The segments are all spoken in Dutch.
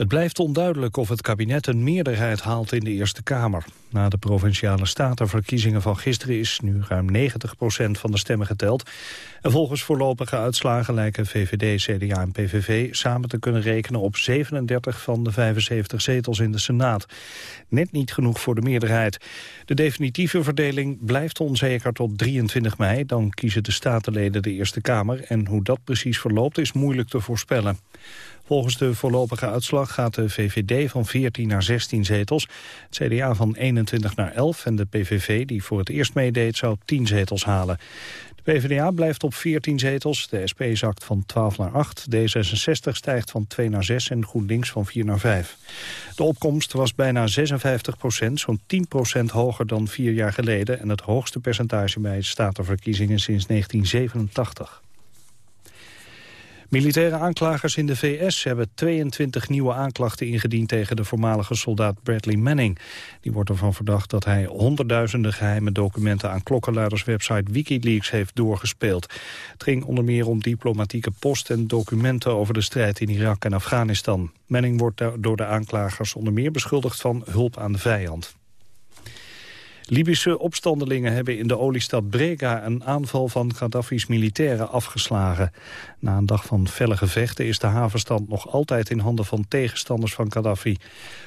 Het blijft onduidelijk of het kabinet een meerderheid haalt in de Eerste Kamer. Na de provinciale statenverkiezingen van gisteren is nu ruim 90% van de stemmen geteld. En volgens voorlopige uitslagen lijken VVD, CDA en PVV samen te kunnen rekenen op 37 van de 75 zetels in de Senaat. Net niet genoeg voor de meerderheid. De definitieve verdeling blijft onzeker tot 23 mei. Dan kiezen de statenleden de Eerste Kamer. En hoe dat precies verloopt is moeilijk te voorspellen. Volgens de voorlopige uitslag gaat de VVD van 14 naar 16 zetels, het CDA van 21 naar 11 en de PVV, die voor het eerst meedeed, zou 10 zetels halen. De PvdA blijft op 14 zetels, de SP zakt van 12 naar 8, D66 stijgt van 2 naar 6 en GroenLinks van 4 naar 5. De opkomst was bijna 56 procent, zo'n 10 procent hoger dan vier jaar geleden... en het hoogste percentage bij statenverkiezingen sinds 1987. Militaire aanklagers in de VS hebben 22 nieuwe aanklachten ingediend tegen de voormalige soldaat Bradley Manning. Die wordt ervan verdacht dat hij honderdduizenden geheime documenten aan klokkenluiderswebsite Wikileaks heeft doorgespeeld. Het ging onder meer om diplomatieke post en documenten over de strijd in Irak en Afghanistan. Manning wordt door de aanklagers onder meer beschuldigd van hulp aan de vijand. Libische opstandelingen hebben in de oliestad Brega een aanval van Gaddafi's militairen afgeslagen. Na een dag van felle gevechten is de havenstand nog altijd in handen van tegenstanders van Gaddafi.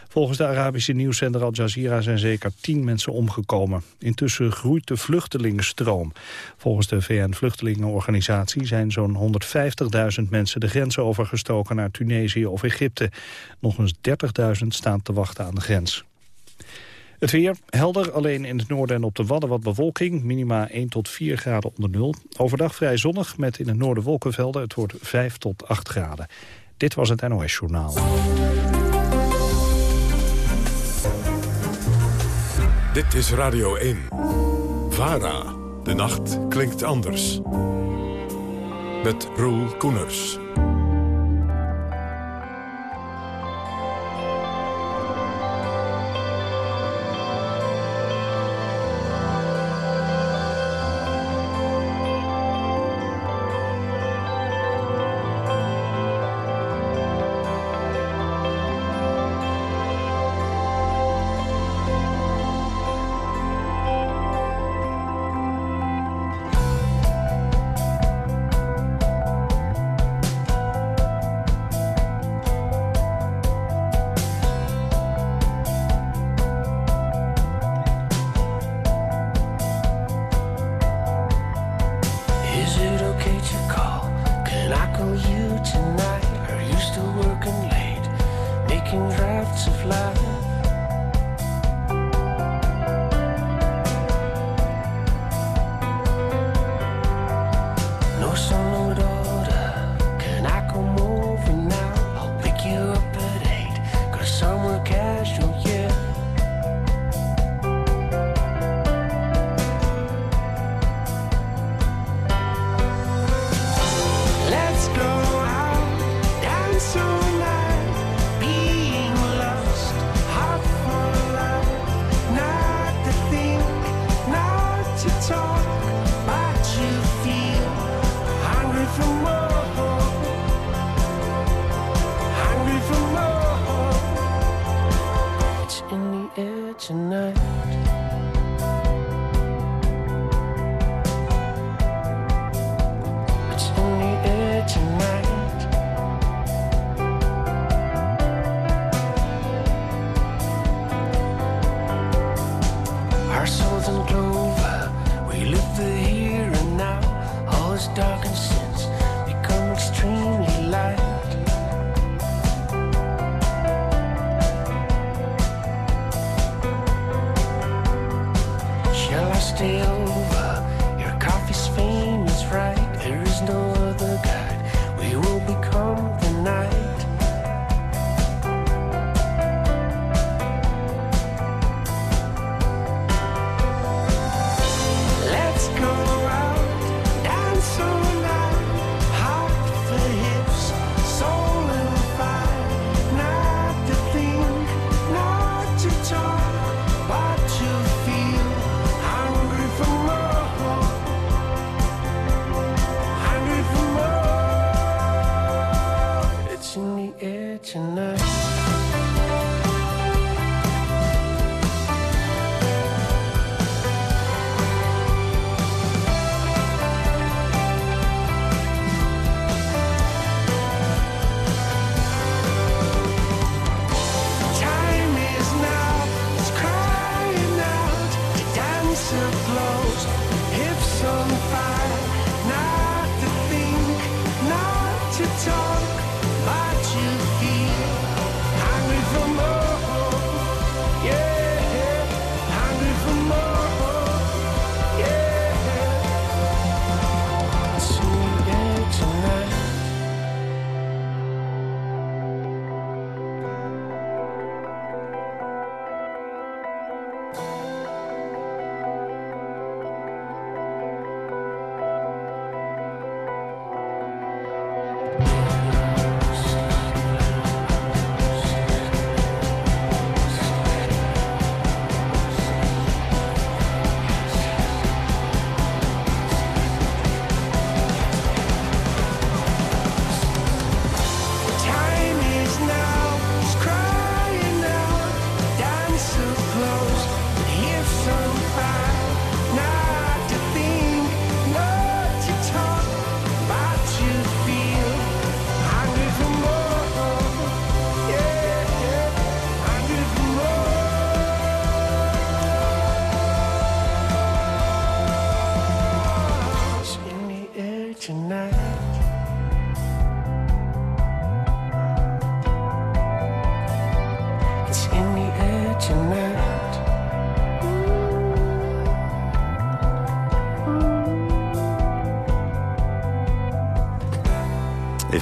Volgens de Arabische nieuwszender Al Jazeera zijn zeker tien mensen omgekomen. Intussen groeit de vluchtelingenstroom. Volgens de VN-vluchtelingenorganisatie zijn zo'n 150.000 mensen de grens overgestoken naar Tunesië of Egypte. Nog eens 30.000 staan te wachten aan de grens. Het weer helder, alleen in het noorden en op de Wadden wat bewolking. Minima 1 tot 4 graden onder nul. Overdag vrij zonnig met in het noorden wolkenvelden. Het wordt 5 tot 8 graden. Dit was het NOS Journaal. Dit is Radio 1. VARA. De nacht klinkt anders. Met Roel Koeners.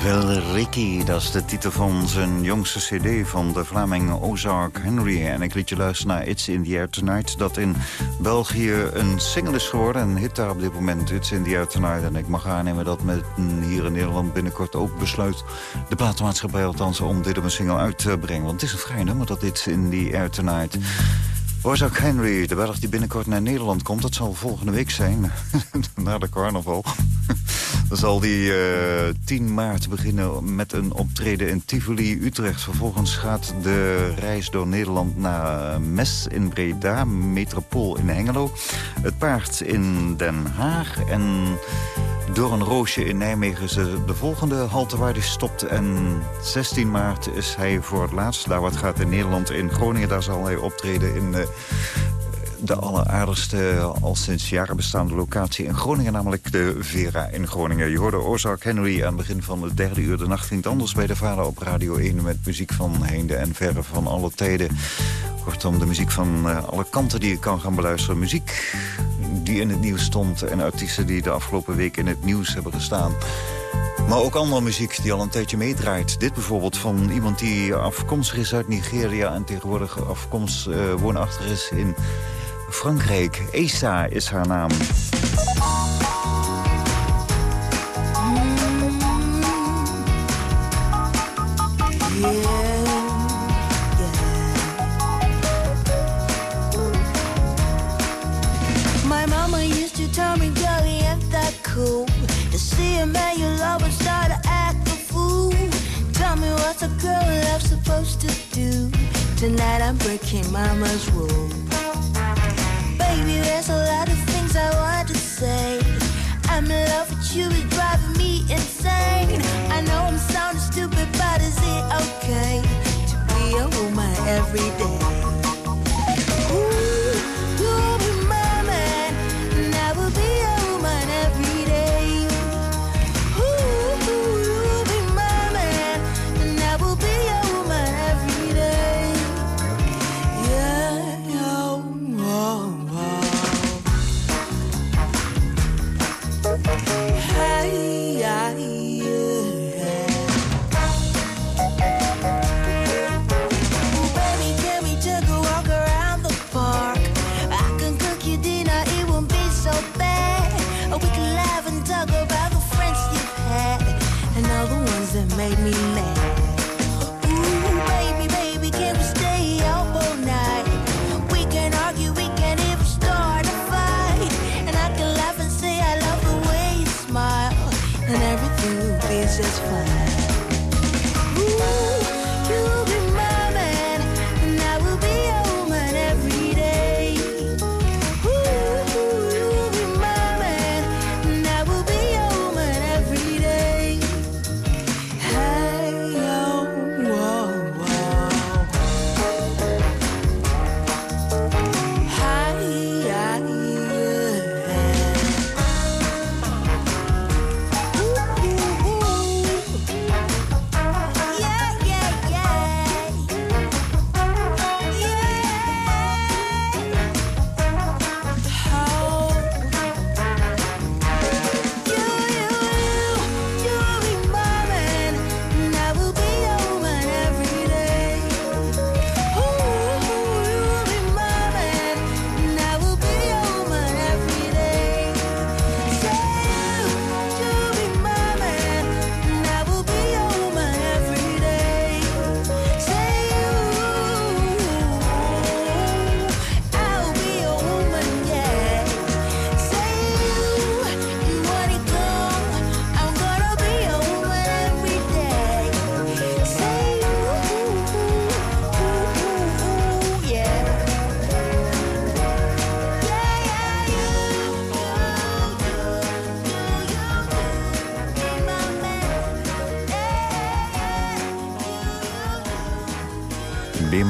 Ricky, dat is de titel van zijn jongste cd van de Vlaming Ozark Henry. En ik liet je luisteren naar It's in the Air Tonight... dat in België een single is geworden, een hit daar op dit moment. It's in the Air Tonight. En ik mag aannemen dat met hier in Nederland binnenkort ook besluit... de platenmaatschappij althans om dit op een single uit te brengen. Want het is een vrij nummer, dat It's in the Air Tonight... Ozark Henry, de Belg die binnenkort naar Nederland komt... dat zal volgende week zijn, na de carnaval. Dan zal die uh, eh, 10 maart beginnen met een optreden in Tivoli, Utrecht. Vervolgens gaat de reis door Nederland naar Mes in Breda, Metropool in Hengelo. Het paard in Den Haag en door een roosje in Nijmegen is de volgende halte waar hij stopt. En 16 maart is hij voor het laatst. Daar wat gaat in Nederland, in Groningen. Daar zal hij optreden in uh, de alleraardigste, al sinds jaren bestaande locatie in Groningen. Namelijk de Vera in Groningen. Je hoorde Ozark Henry aan het begin van het derde uur. De nacht het anders bij de vader op Radio 1... met muziek van heinde en verre van alle tijden. Kortom, de muziek van uh, alle kanten die je kan gaan beluisteren. Muziek die in het nieuws stond... en artiesten die de afgelopen week in het nieuws hebben gestaan. Maar ook andere muziek die al een tijdje meedraait. Dit bijvoorbeeld van iemand die afkomstig is uit Nigeria... en tegenwoordig afkomst uh, woonachtig is in Frankrijk. Esa is haar naam. tell me, girl, ain't that cool? To see a man you love and start to act a fool. Tell me what's a girl love supposed to do? Tonight I'm breaking mama's rule. Baby, there's a lot of things I want to say. I'm in love with you, it's driving me insane. I know I'm sounding stupid, but is it okay to be woman every day?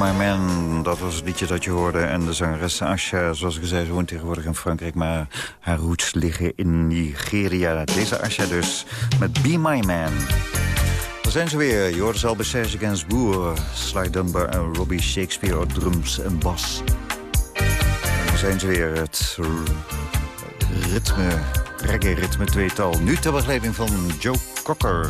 My Man, dat was het liedje dat je hoorde. En de zangeres Asha, zoals ik zei, ze woont tegenwoordig in Frankrijk... maar haar roots liggen in Nigeria. Deze Asha dus, met Be My Man. Daar zijn ze weer. Je hoorde ze al bij Serge Gainsbourg, Sly Dunbar en Robbie Shakespeare... op drums en bas. En daar zijn ze weer, het ritme, reggae-ritme tweetal. Nu ter begeleiding van Joe Cocker.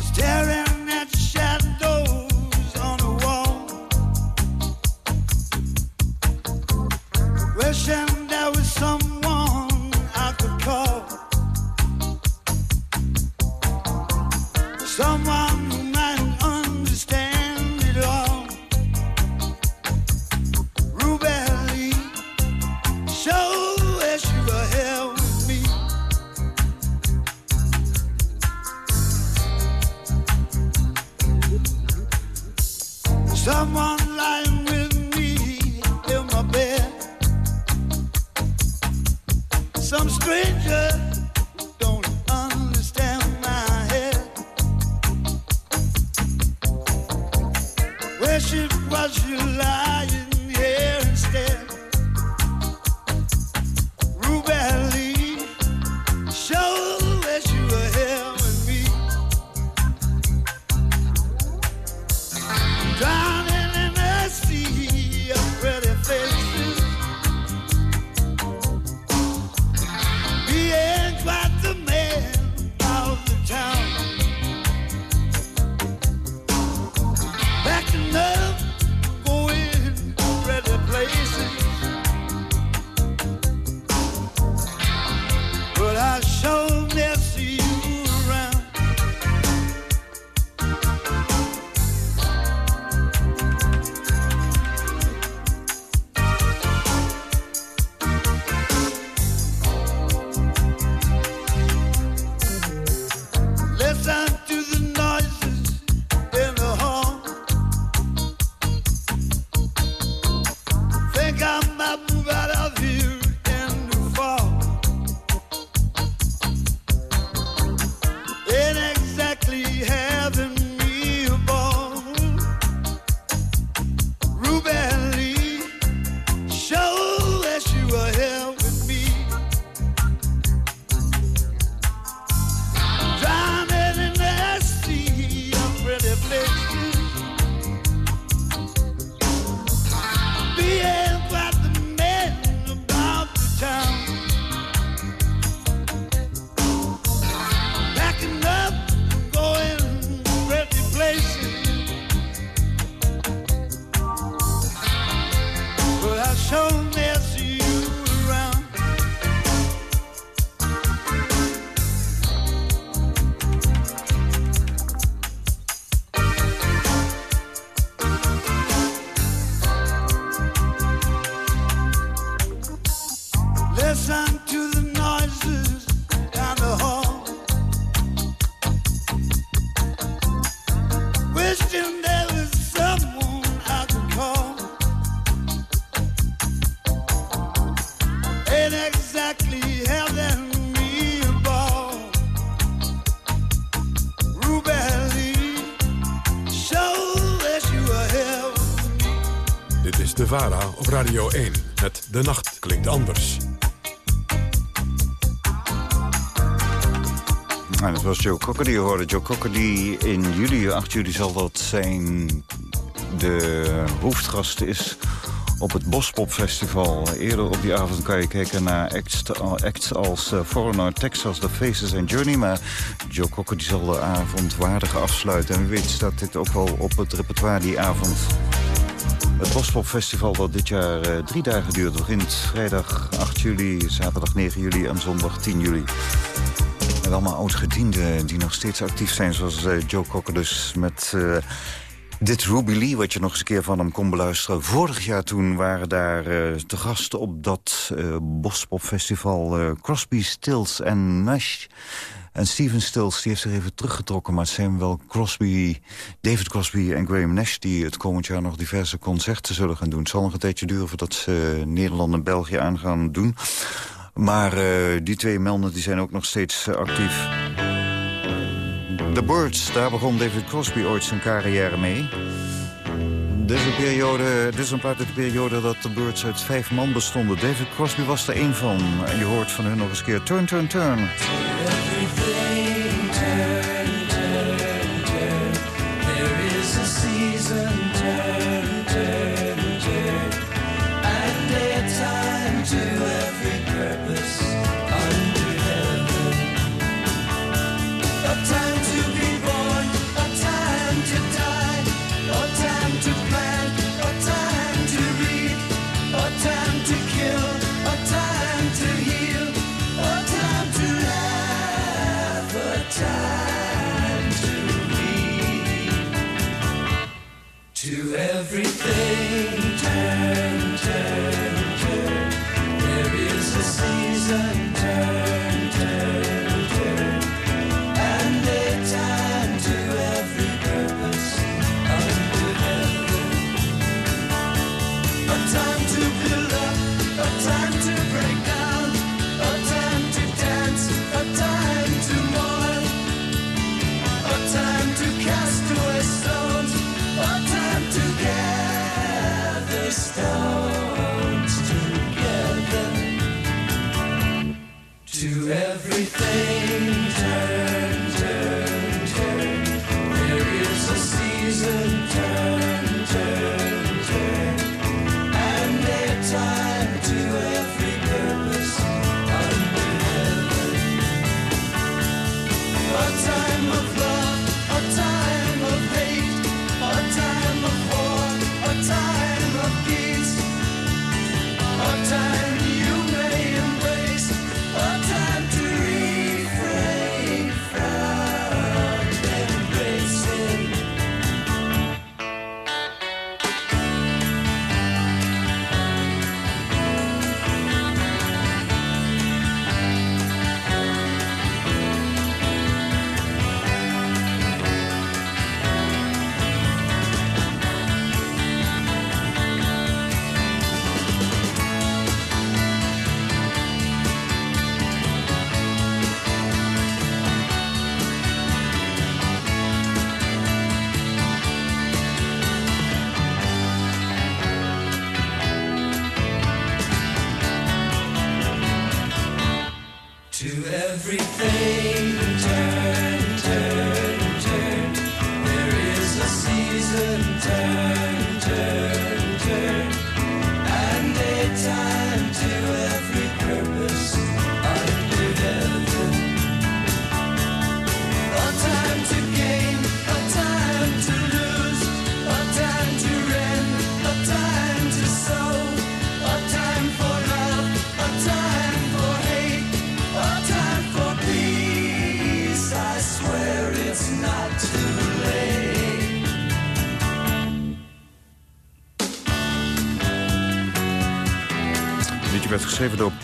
VARA op Radio 1. Met De Nacht Klinkt Anders. Nou, dat was Joe Cocker die je hoorde. Joe Cocker die in juli, 8 juli zal dat zijn... de hoofdgast is op het Bospop-festival. Eerder op die avond kan je kijken naar acts, als uh, Foreigner, Texas, The Faces and Journey. Maar Joe Cocker die zal de avond waardig afsluiten. En wie weet staat dit ook wel op het repertoire die avond. Het Bospopfestival dat dit jaar uh, drie dagen duurt... begint vrijdag 8 juli, zaterdag 9 juli en zondag 10 juli. En allemaal oud-gedienden die nog steeds actief zijn... zoals uh, Joe Cocker dus met uh, dit Ruby Lee... wat je nog eens een keer van hem kon beluisteren. Vorig jaar toen waren daar te gasten op dat Bospopfestival... Crosby, Stills en Nash... En Steven Stills die heeft zich even teruggetrokken. Maar het zijn wel Crosby, David Crosby en Graham Nash... die het komend jaar nog diverse concerten zullen gaan doen. Het zal nog een tijdje duren voordat ze Nederland en België aan gaan doen. Maar uh, die twee melden die zijn ook nog steeds uh, actief. The Birds, daar begon David Crosby ooit zijn carrière mee. Dit is, een periode, dit is een periode dat de Birds uit vijf man bestonden. David Crosby was er één van. En je hoort van hun nog eens een keer Turn, Turn, Turn.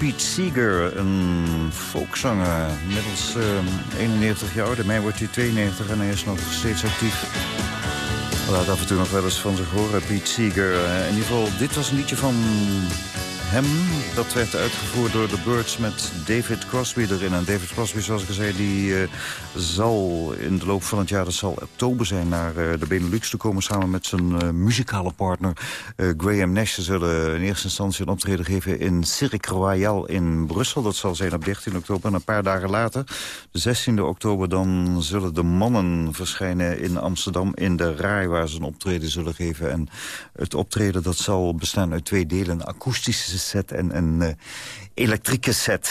Pete Seeger, een folkzanger. Inmiddels uh, 91 jaar oud. Mei wordt hij 92 en hij is nog steeds actief. Laat af en toe nog wel eens van zich horen, Pete Seeger. Uh, in ieder geval, dit was een liedje van hem. Dat werd uitgevoerd door de Birds met David Crosby erin. En David Crosby, zoals ik al zei, die uh, zal in de loop van het jaar... dat zal oktober zijn, naar uh, de Benelux te komen... samen met zijn uh, muzikale partner Graham Nash. Ze zullen in eerste instantie een optreden geven in Cirque Royal in Brussel. Dat zal zijn op 13 oktober. En een paar dagen later, de 16 oktober... dan zullen de mannen verschijnen in Amsterdam in de RAI... waar ze een optreden zullen geven. En het optreden dat zal bestaan uit twee delen. Akoestische set en een uh, elektrieke set.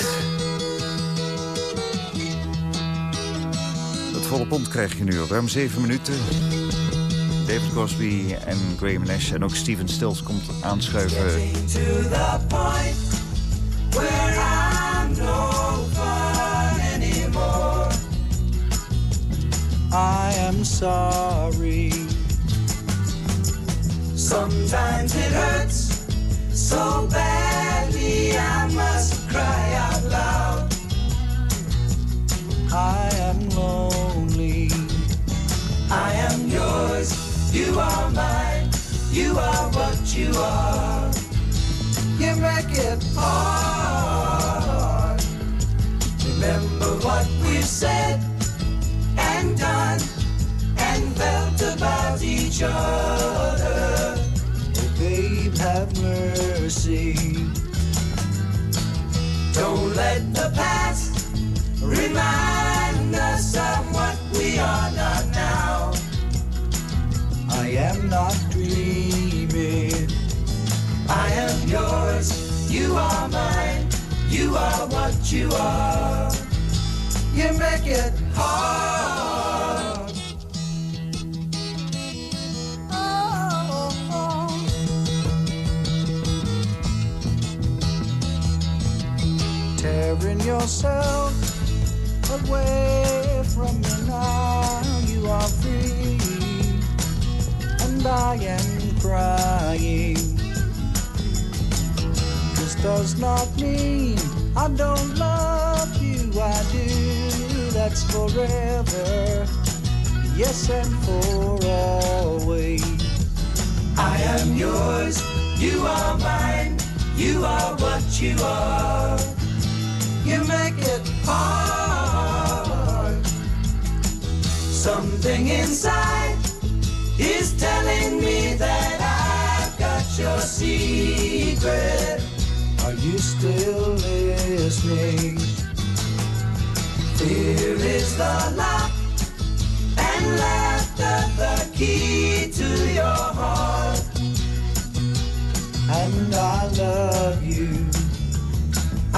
Het volle pond krijg je nu op ruim zeven minuten. David Crosby en Graham Nash en ook Steven Stills komt aanschuiven. I am sorry. Sometimes it hurts so badly I must cry out loud. I am lonely. I am yours. You are mine. You are what you are. You make it hard. Remember what we've said and done and felt about each other. Mercy. Don't let the past remind us of what we are not now. I am not dreaming. I am yours, you are mine, you are what you are. You make it hard. Tearing yourself away from me now, you are free, and I am crying. This does not mean I don't love you, I do, that's forever, yes, and for always. I am yours, you are mine, you are what you are. You make it hard. Something inside is telling me that I've got your secret. Are you still listening? Fear is the lock and laughter the key to your heart. And I love you.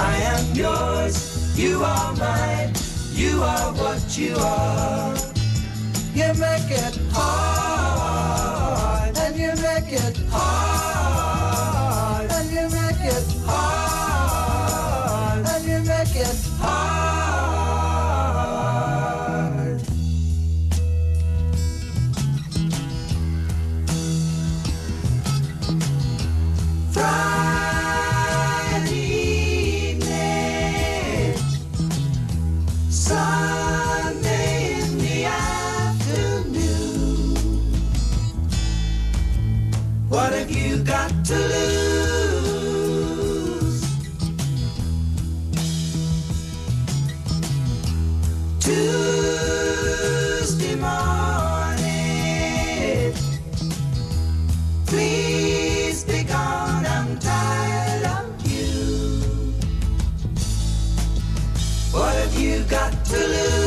I am yours, you are mine, you are what you are. You make it hard, and you make it hard, and you make it hard, and you make it hard. Tuesday morning. Please be gone, I'm tired of you. What have you got to lose?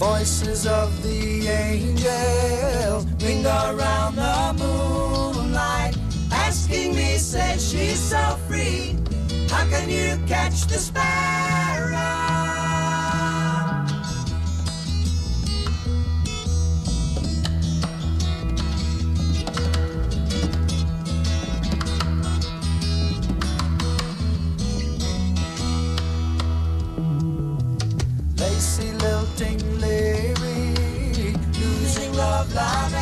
Voices of the angels ring around the moonlight, asking me, say she's so free. How can you catch the sparrow? love.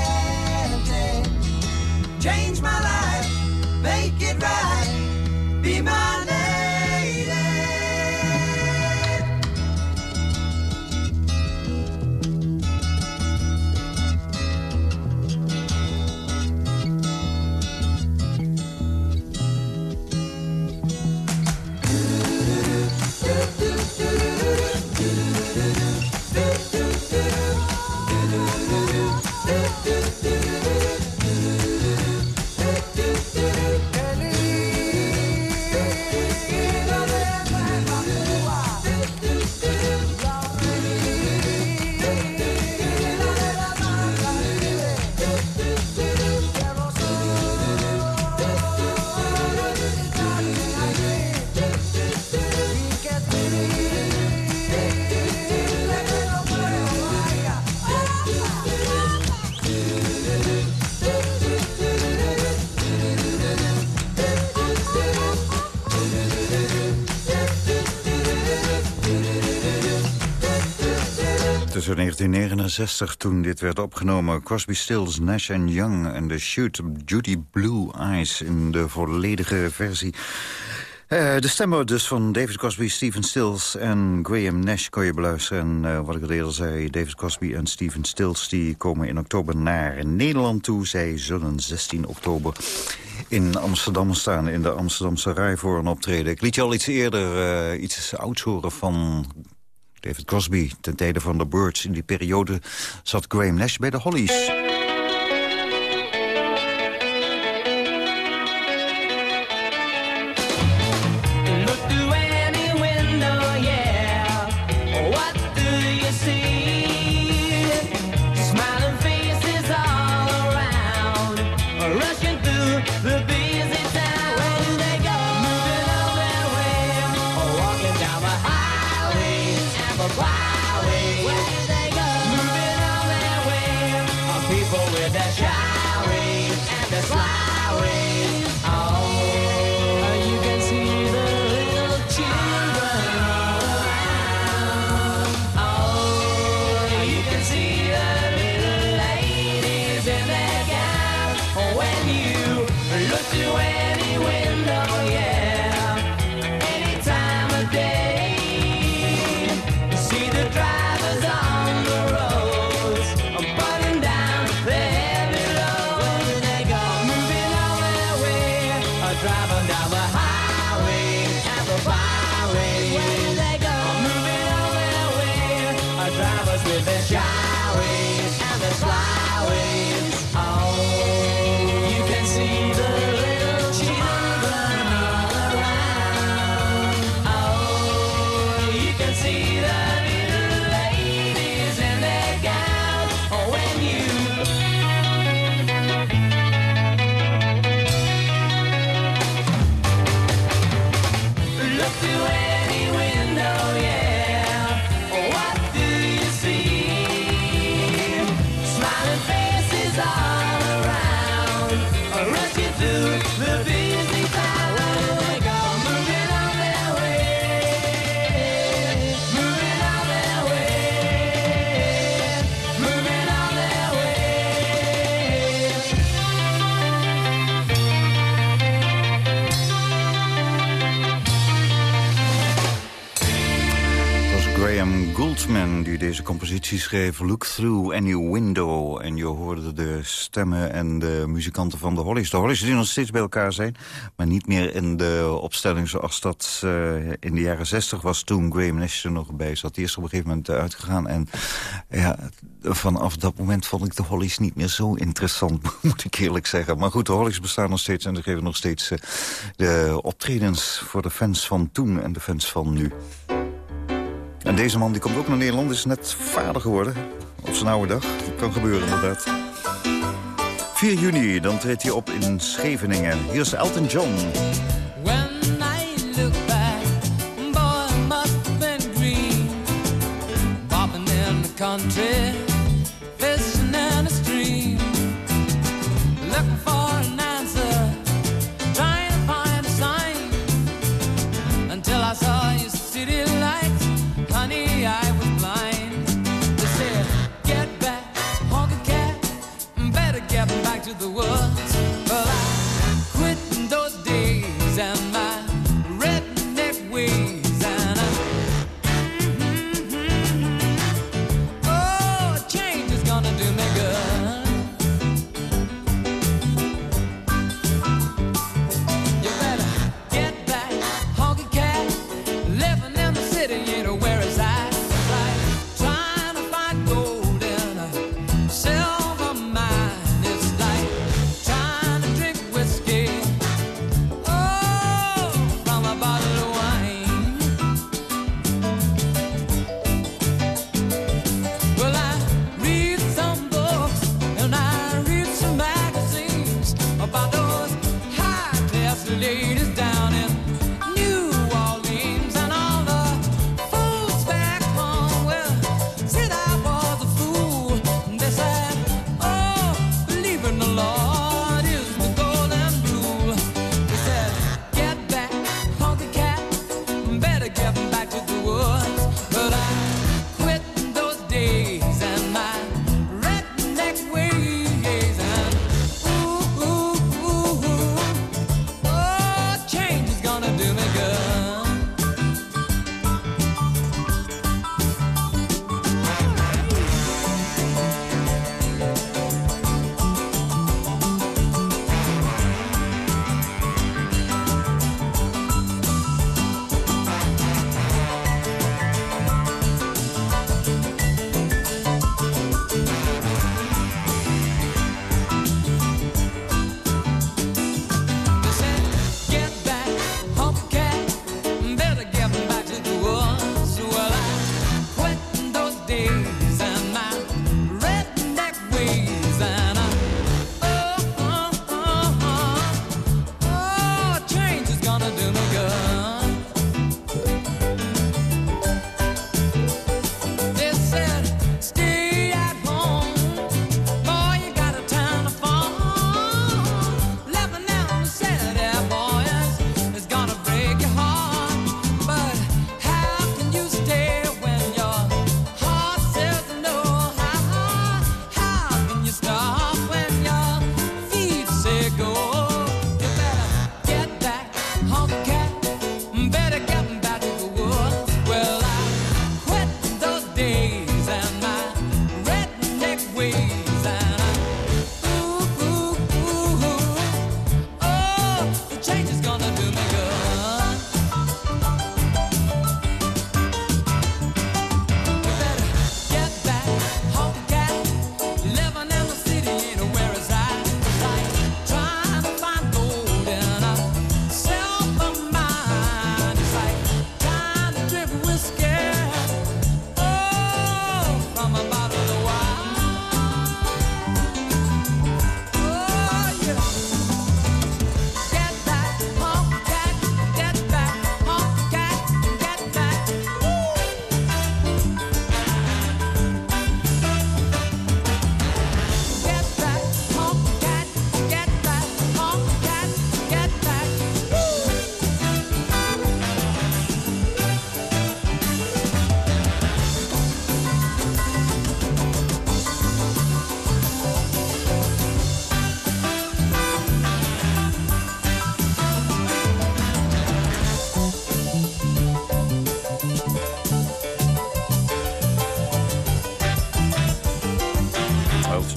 Tussen 1969, toen dit werd opgenomen... Crosby, Stills, Nash Young en de Shoot Judy Blue Eyes... in de volledige versie. Eh, de stemmen dus van David Crosby, Stephen Stills en Graham Nash kon je beluisteren. En eh, wat ik al eerder zei, David Crosby en Stephen Stills... die komen in oktober naar Nederland toe. Zij zullen 16 oktober in Amsterdam staan, in de Amsterdamse Rij voor een optreden. Ik liet je al iets eerder eh, iets ouds horen van David Crosby, ten tijde van The Birds. In die periode zat Graham Nash bij de Hollies. Compositie schreef. Look Through Any Window. En je hoorde de stemmen en de muzikanten van de Hollies. De Hollies die nog steeds bij elkaar zijn. Maar niet meer in de opstelling zoals dat eh, in de jaren zestig was. Toen Graham Nash er nog bij zat. Die is op een gegeven moment uitgegaan. En ja, vanaf dat moment vond ik de Hollies niet meer zo interessant. Moet ik eerlijk zeggen. Maar goed, de Hollies bestaan nog steeds. En ze geven nog steeds eh, de optredens voor de fans van toen en de fans van nu. En deze man die komt ook naar Nederland, is net vader geworden. Op zijn oude dag. Dat kan gebeuren inderdaad. 4 juni, dan treedt hij op in Scheveningen. Hier is Elton John. When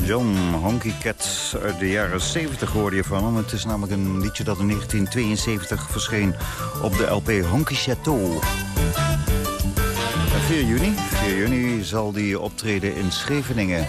John, Honky Cat uit de jaren 70 hoorde je van hem. Het is namelijk een liedje dat in 1972 verscheen op de LP Honky Chateau. En 4 juni, 4 juni zal die optreden in Scheveningen.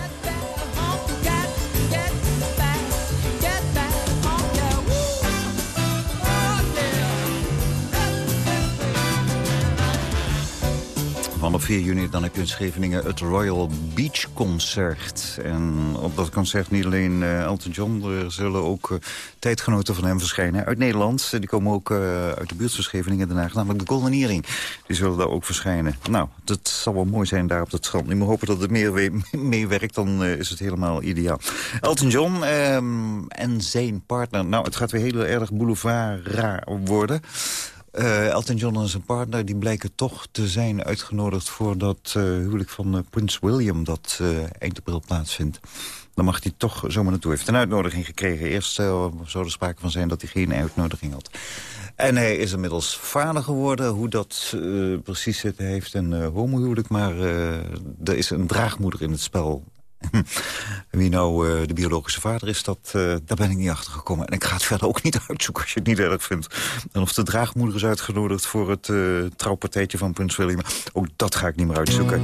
4 juni dan heb je in Scheveningen het Royal Beach Concert. En op dat concert niet alleen eh, Elton John, er zullen ook eh, tijdgenoten van hem verschijnen uit Nederland. Die komen ook eh, uit de buurt van Scheveningen Haag, namelijk de Golden Earring. Die zullen daar ook verschijnen. Nou, dat zal wel mooi zijn daar op dat strand. Nu maar hopen dat het meer we- meewerkt, dan is het helemaal ideaal. Elton John ehm, en zijn partner. Nou, het gaat weer heel erg boulevard raar worden. Eh, Elton John en zijn partner die blijken toch te zijn uitgenodigd... voor dat eh, huwelijk van eh, Prins William dat eind april plaatsvindt. Dan mag hij toch zomaar naartoe. Hij heeft een uitnodiging gekregen. Eerst zou er sprake van zijn dat hij geen uitnodiging had. En hij is inmiddels vader geworden. Hoe dat precies zit, hij heeft een homohuwelijk... maar er is een draagmoeder in het spel. Wie nou eh, de biologische vader is, dat, eh, daar ben ik niet achter gekomen. En ik ga het verder ook niet uitzoeken als je het niet erg vindt. En of de draagmoeder is uitgenodigd voor het eh, trouwpartijtje van Prins William. Ook dat ga ik niet meer uitzoeken.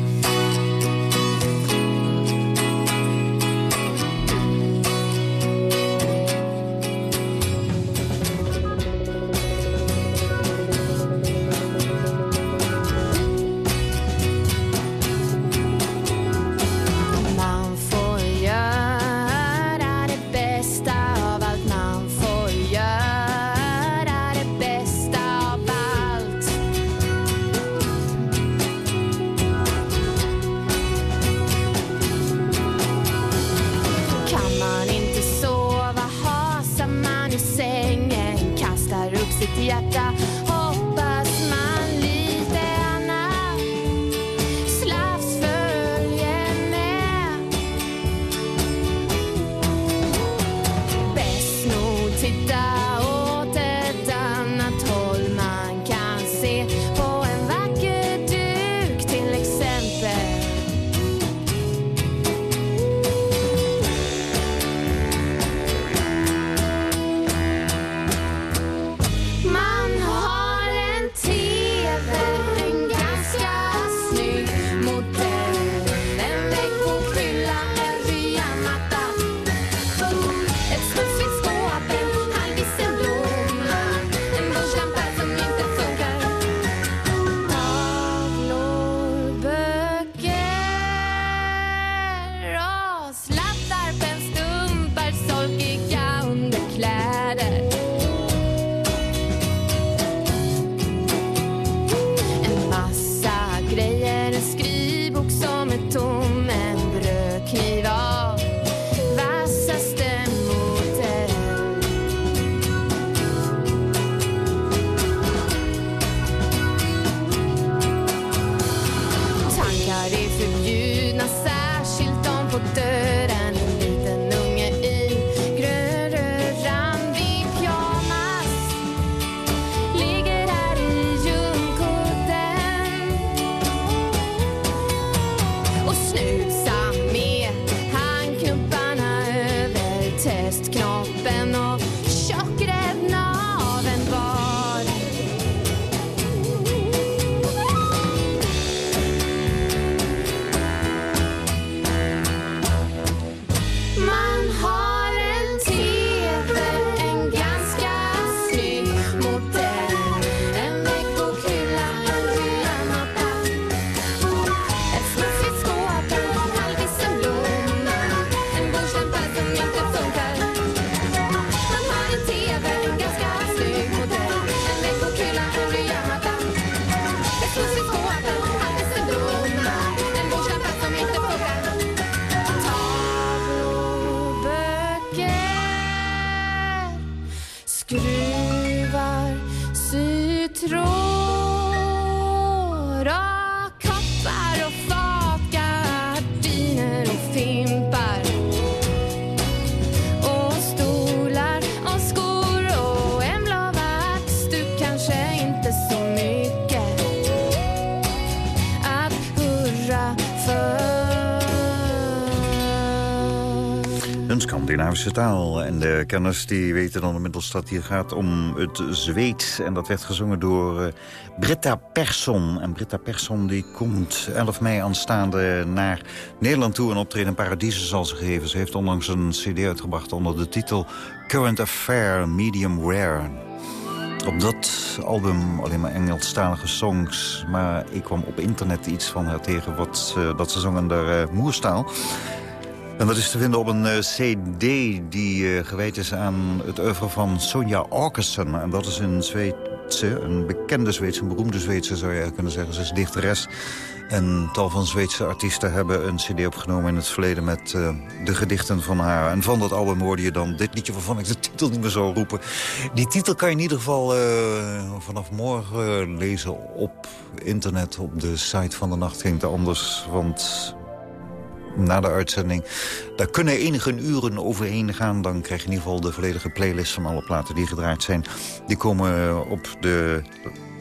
En de kenners die weten dan inmiddels dat hier gaat om het Zweeds. En dat werd gezongen door eh, Britta Persson. En Britta Persson die komt 11 mei aanstaande naar Nederland toe. En optreden in Paradiso zal ze geven. Ze heeft onlangs een cd uitgebracht onder de titel Current Affair Medium Rare. Op dat album alleen maar Engelstalige songs. Maar ik kwam op internet iets van haar tegen wat, eh, dat ze zong in de uh, moerstaal. En dat is te vinden op een eh, cd die eh, gewijd is aan het oeuvre van Sonja Åkesson. En dat is een Zweedse, een bekende Zweedse, een beroemde Zweedse zou je kunnen zeggen. Ze is dichteres. En tal van Zweedse artiesten hebben een cd opgenomen in het verleden met eh, de gedichten van haar. En van dat album hoorde je dan dit liedje waarvan ik de titel niet meer zou roepen. Die titel kan je in ieder geval vanaf morgen lezen op internet, op de site van de Nacht Ging Anders. Want na de uitzending. Daar kunnen enige uren overheen gaan. Dan krijg je in ieder geval de volledige playlist van alle platen die gedraaid zijn. Die komen op de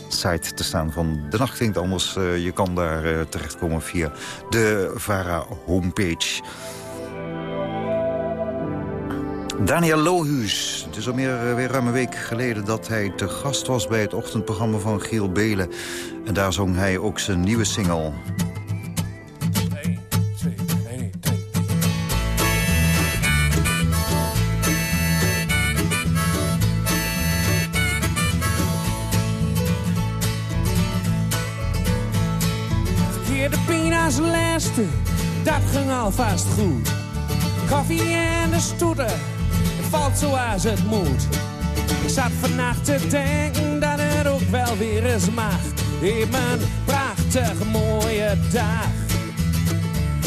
site te staan van De Nacht Klinkt Anders. Uh, je kan daar uh, terechtkomen via de VARA homepage. Daniel Lohuus. Het is al meer, weer ruim een week geleden dat hij te gast was... bij het ochtendprogramma van Giel Belen. En daar zong hij ook zijn nieuwe single... dat ging alvast goed. Koffie en de stoeten, het valt zoals het moet. Ik zat vannacht te denken dat het ook wel weer eens mag. Hier mijn prachtige mooie dag.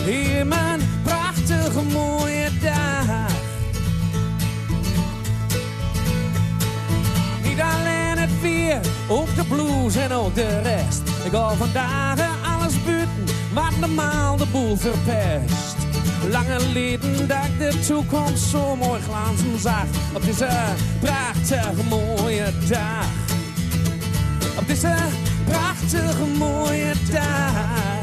Hier mijn prachtige mooie dag. Niet alleen het weer, ook de blues en ook de rest. Ik ga vandaag alles buiten wat normaal de boel verpest. Lange leden dat ik de toekomst zo mooi glanzen zag. Op deze prachtige mooie dag. Op deze prachtige mooie dag.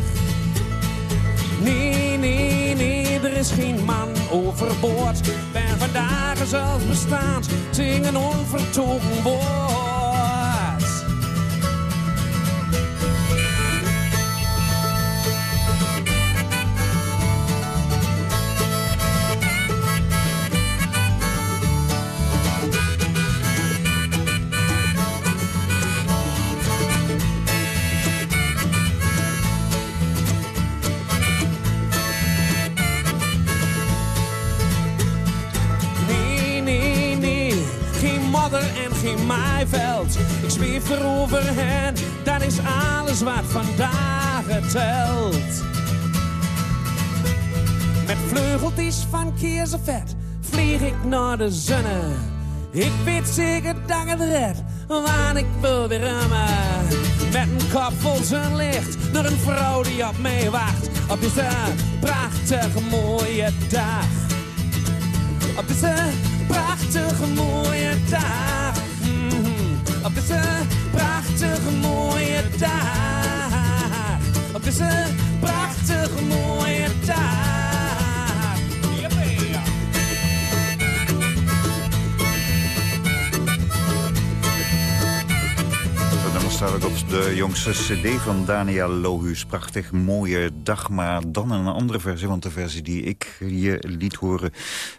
Nee, nee, nee, er is geen man overboord. Ben vandaag zelfs bestaand, zingen onvertogen woord. Zweef erover hen, dat is alles wat vandaag telt. Met vleugeltjes van keersevet vlieg ik naar de zonne. Ik weet zeker dat het red, want ik wil weer. Met een kop vol licht naar een vrouw die op mij wacht. Op deze prachtige mooie dag. Op deze prachtige mooie dag op deze prachtige mooie dag. Op deze prachtige mooie dag. Staat ook op de jongste cd van Daniel Lohuus. Prachtig mooie dag, maar dan een andere versie. Want de versie die ik je liet horen...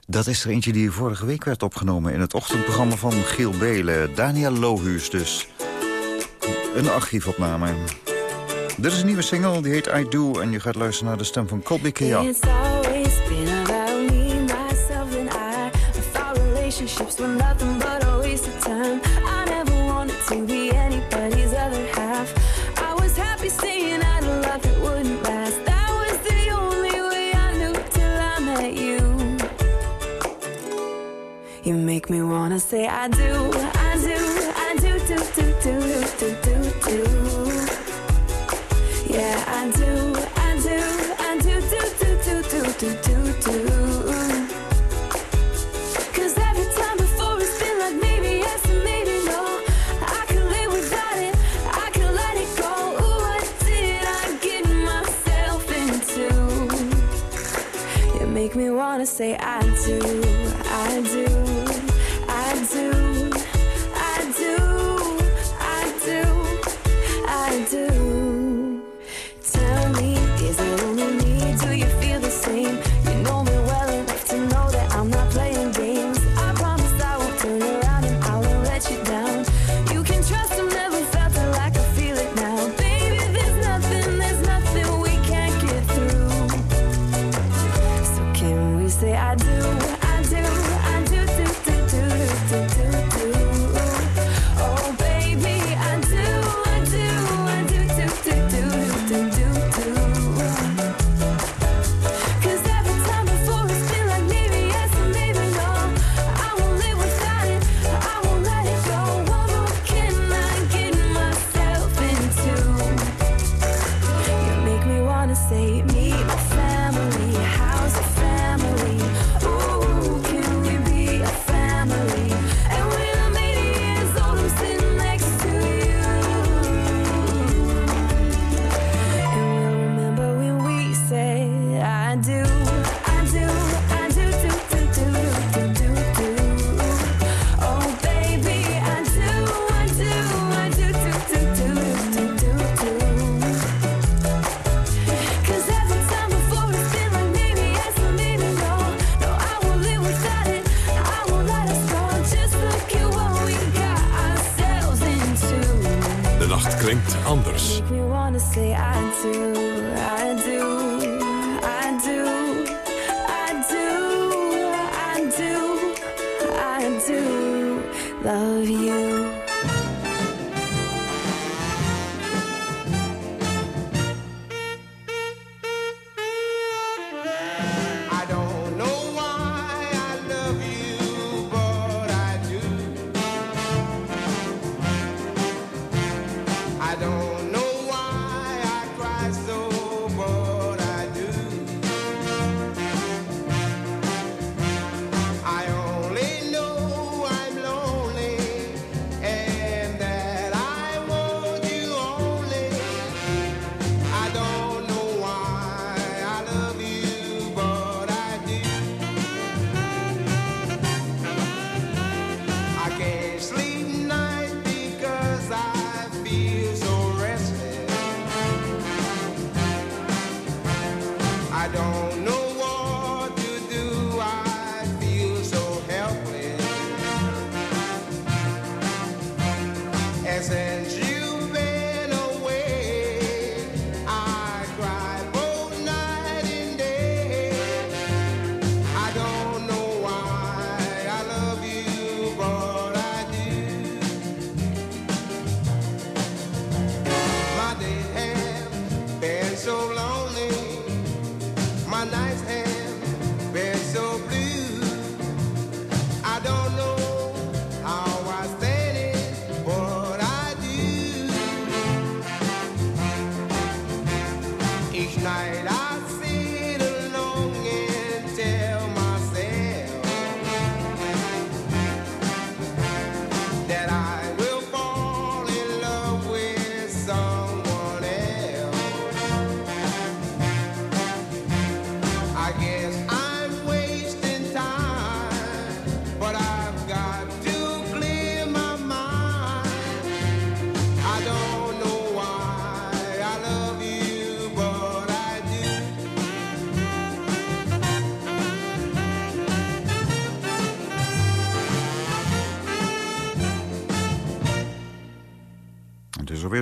dat is er eentje die vorige week werd opgenomen... in het ochtendprogramma van Giel Belen. Daniel Lohuus dus. Een archiefopname. Dit is een nieuwe single, die heet I Do. En je gaat luisteren naar de stem van Colby Kea. Relationships were nothing but make me wanna say I do, I do, I do, do, do, do, do, do, do. Yeah, I do, I do, I do, do, do, do, do, do, do, do. Every time before it's been like maybe yes and maybe no. I can live without it, I can let it go. Ooh, what did I get myself into? You make me wanna say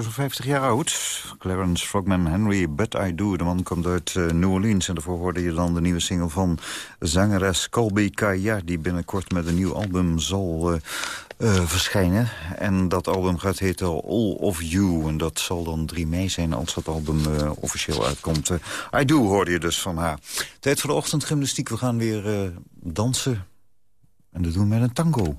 50 jaar oud. Clarence Frogman Henry, But I Do. De man komt uit eh, New Orleans. En daarvoor hoorde je dan de nieuwe single van zangeres Colby Kaya... die binnenkort met een nieuw album zal eh, eh, verschijnen. En dat album gaat heten All of You. En dat zal dan 3 mei zijn als dat album officieel uitkomt. I Do hoorde je dus van haar. Tijd voor de ochtendgymnastiek. We gaan weer dansen. En dat doen we met een tango.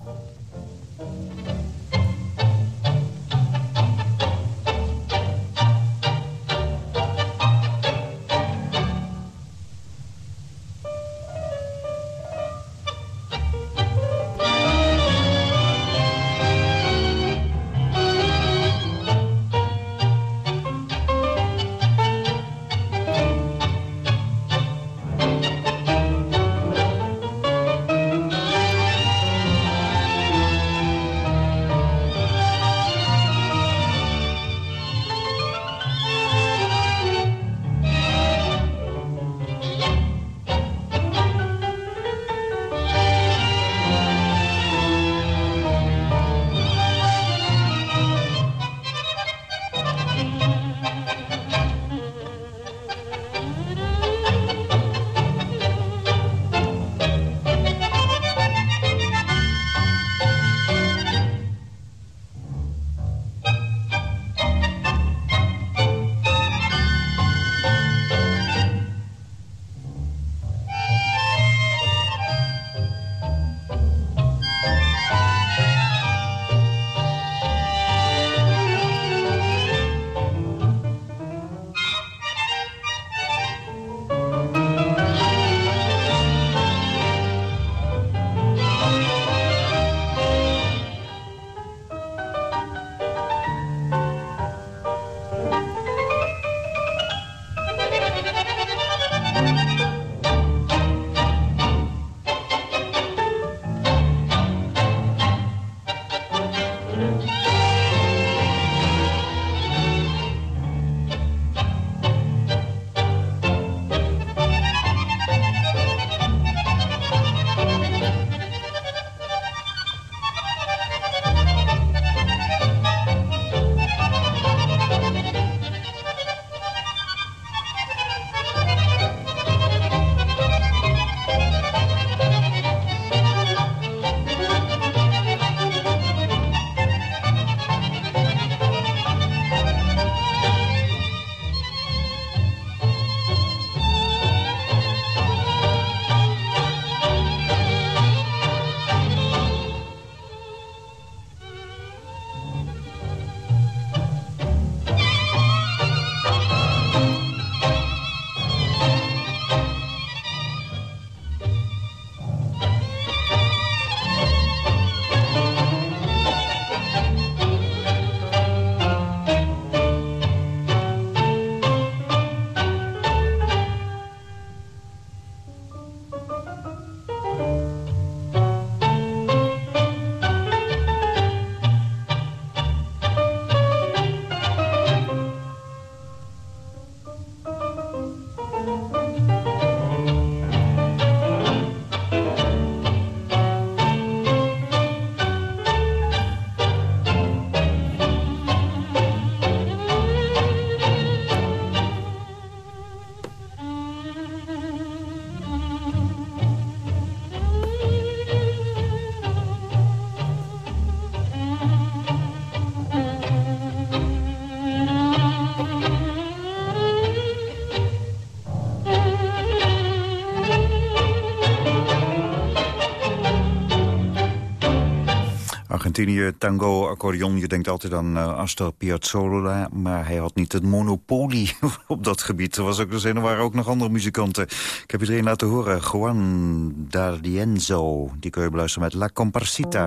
Argentinië, tango, accordeon. Je denkt altijd aan uh, Astor Piazzolla, maar hij had niet het monopolie op dat gebied. Er, was ook, er waren ook nog andere muzikanten. Ik heb iedereen laten horen. Juan D'Ardienzo, die kun je beluisteren met La Comparsita.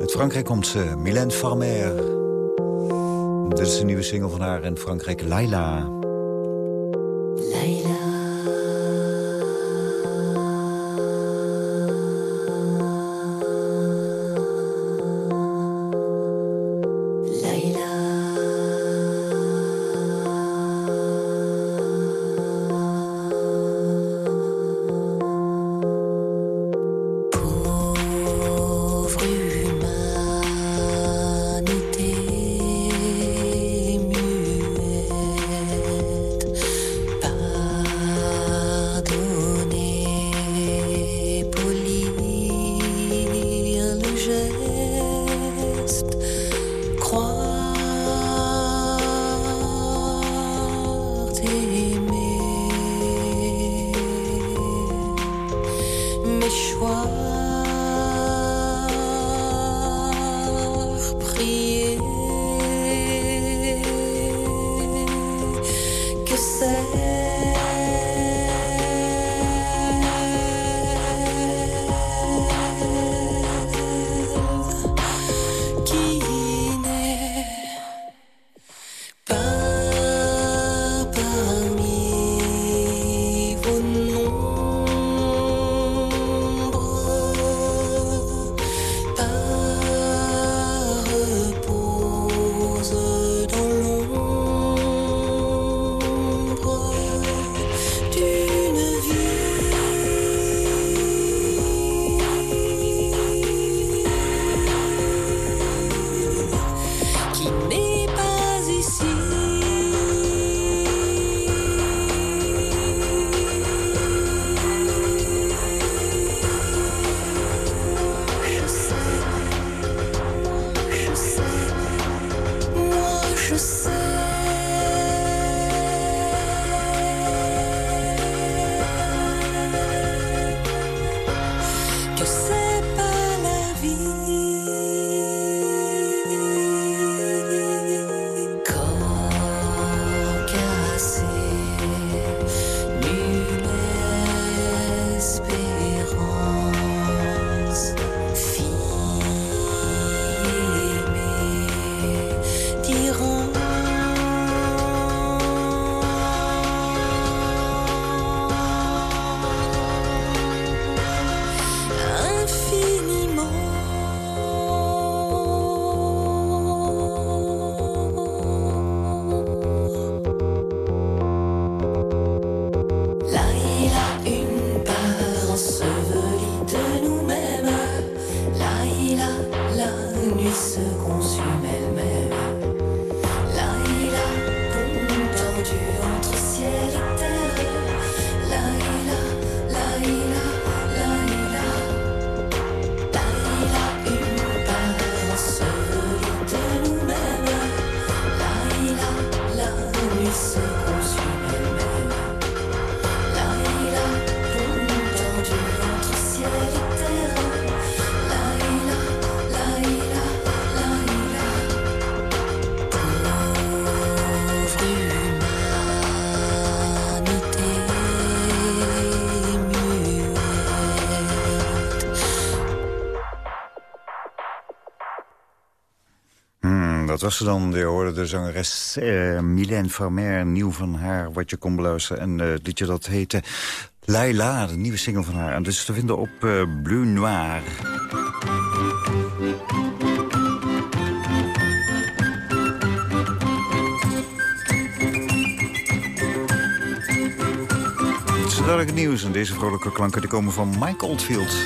Uit Frankrijk komt ze, Mylène Farmer. Dit is de nieuwe single van haar in Frankrijk. Laila. Dat was ze dan. Je hoorde de zangeres eh, Mylène Farmer. Nieuw van haar, wat je kon beluisteren. En eh, liedje dat heette Laila, de nieuwe single van haar. En is te vinden op eh, Bleu Noir. Het is het nieuws. En deze vrolijke klanken die komen van Mike Oldfield.